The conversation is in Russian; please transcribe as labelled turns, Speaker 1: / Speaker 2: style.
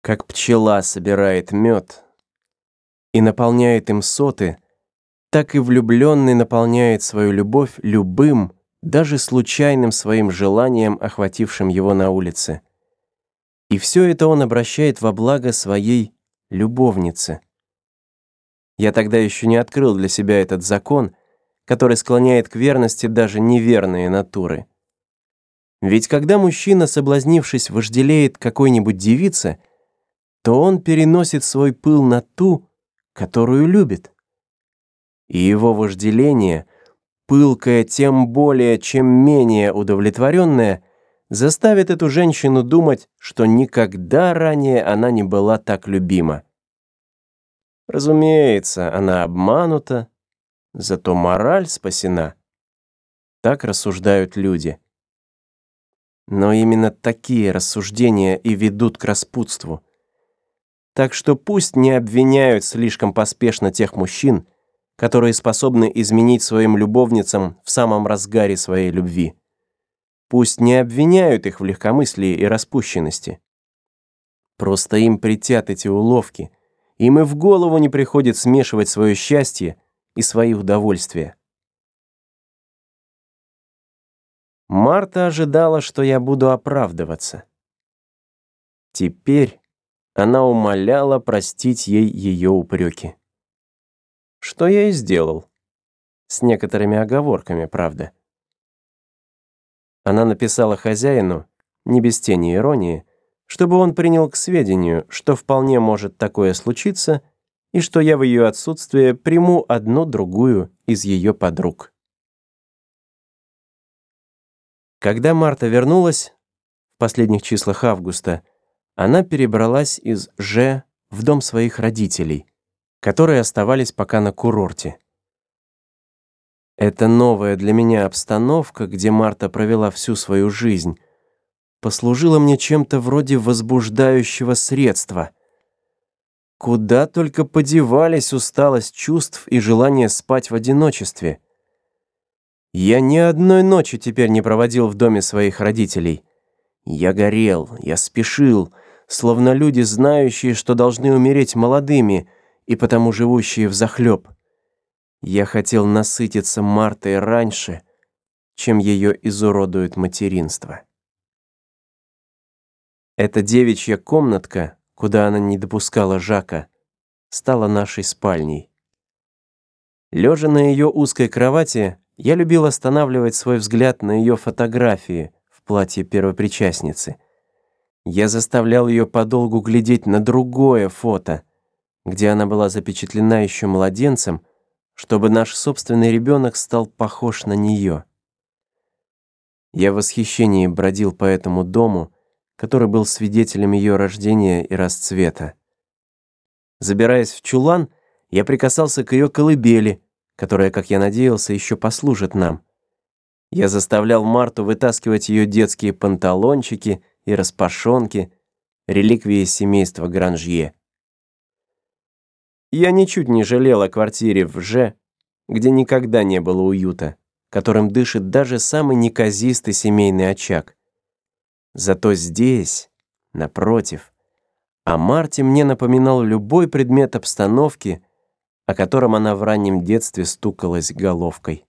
Speaker 1: как пчела собирает мед и наполняет им соты, так и влюбленный наполняет свою любовь любым, даже случайным своим желанием, охватившим его на улице. И все это он обращает во благо своей любовнице. Я тогда еще не открыл для себя этот закон, который склоняет к верности даже неверные натуры. Ведь когда мужчина, соблазнившись, вожделеет какой-нибудь девице — то он переносит свой пыл на ту, которую любит. И его вожделение, пылкое тем более, чем менее удовлетворенное, заставит эту женщину думать, что никогда ранее она не была так любима. Разумеется, она обманута, зато мораль спасена. Так рассуждают люди. Но именно такие рассуждения и ведут к распутству – так что пусть не обвиняют слишком поспешно тех мужчин, которые способны изменить своим любовницам в самом разгаре своей любви. Пусть не обвиняют их в легкомыслии и распущенности. Просто им притят эти уловки, им и в голову не приходит смешивать свое счастье и свои удовольствия. Марта ожидала, что я буду оправдываться. Теперь она умоляла простить ей ее упреки. Что я и сделал. С некоторыми оговорками, правда. Она написала хозяину, не без тени иронии, чтобы он принял к сведению, что вполне может такое случиться, и что я в ее отсутствие приму одну-другую из ее подруг. Когда Марта вернулась, в последних числах августа, она перебралась из Ж в дом своих родителей, которые оставались пока на курорте. Эта новая для меня обстановка, где Марта провела всю свою жизнь, послужила мне чем-то вроде возбуждающего средства. Куда только подевались усталость чувств и желание спать в одиночестве. Я ни одной ночи теперь не проводил в доме своих родителей. Я горел, я спешил, словно люди, знающие, что должны умереть молодыми и потому живущие в захлеб. Я хотел насытиться Мартой раньше, чем ее изуродует материнство. Эта девичья комнатка, куда она не допускала Жака, стала нашей спальней. Лежа на ее узкой кровати, я любил останавливать свой взгляд на ее фотографии в платье первопричастницы — я заставлял ее подолгу глядеть на другое фото, где она была запечатлена еще младенцем, чтобы наш собственный ребенок стал похож на нее. Я в восхищении бродил по этому дому, который был свидетелем ее рождения и расцвета. Забираясь в чулан, я прикасался к ее колыбели, которая, как я надеялся, еще послужит нам. Я заставлял Марту вытаскивать ее детские панталончики — и распашонки, реликвии семейства Гранжье. Я ничуть не жалел о квартире в Ж, где никогда не было уюта, которым дышит даже самый неказистый семейный очаг. Зато здесь, напротив, о Марте мне напоминал любой предмет обстановки, о котором она в раннем детстве стукалась головкой.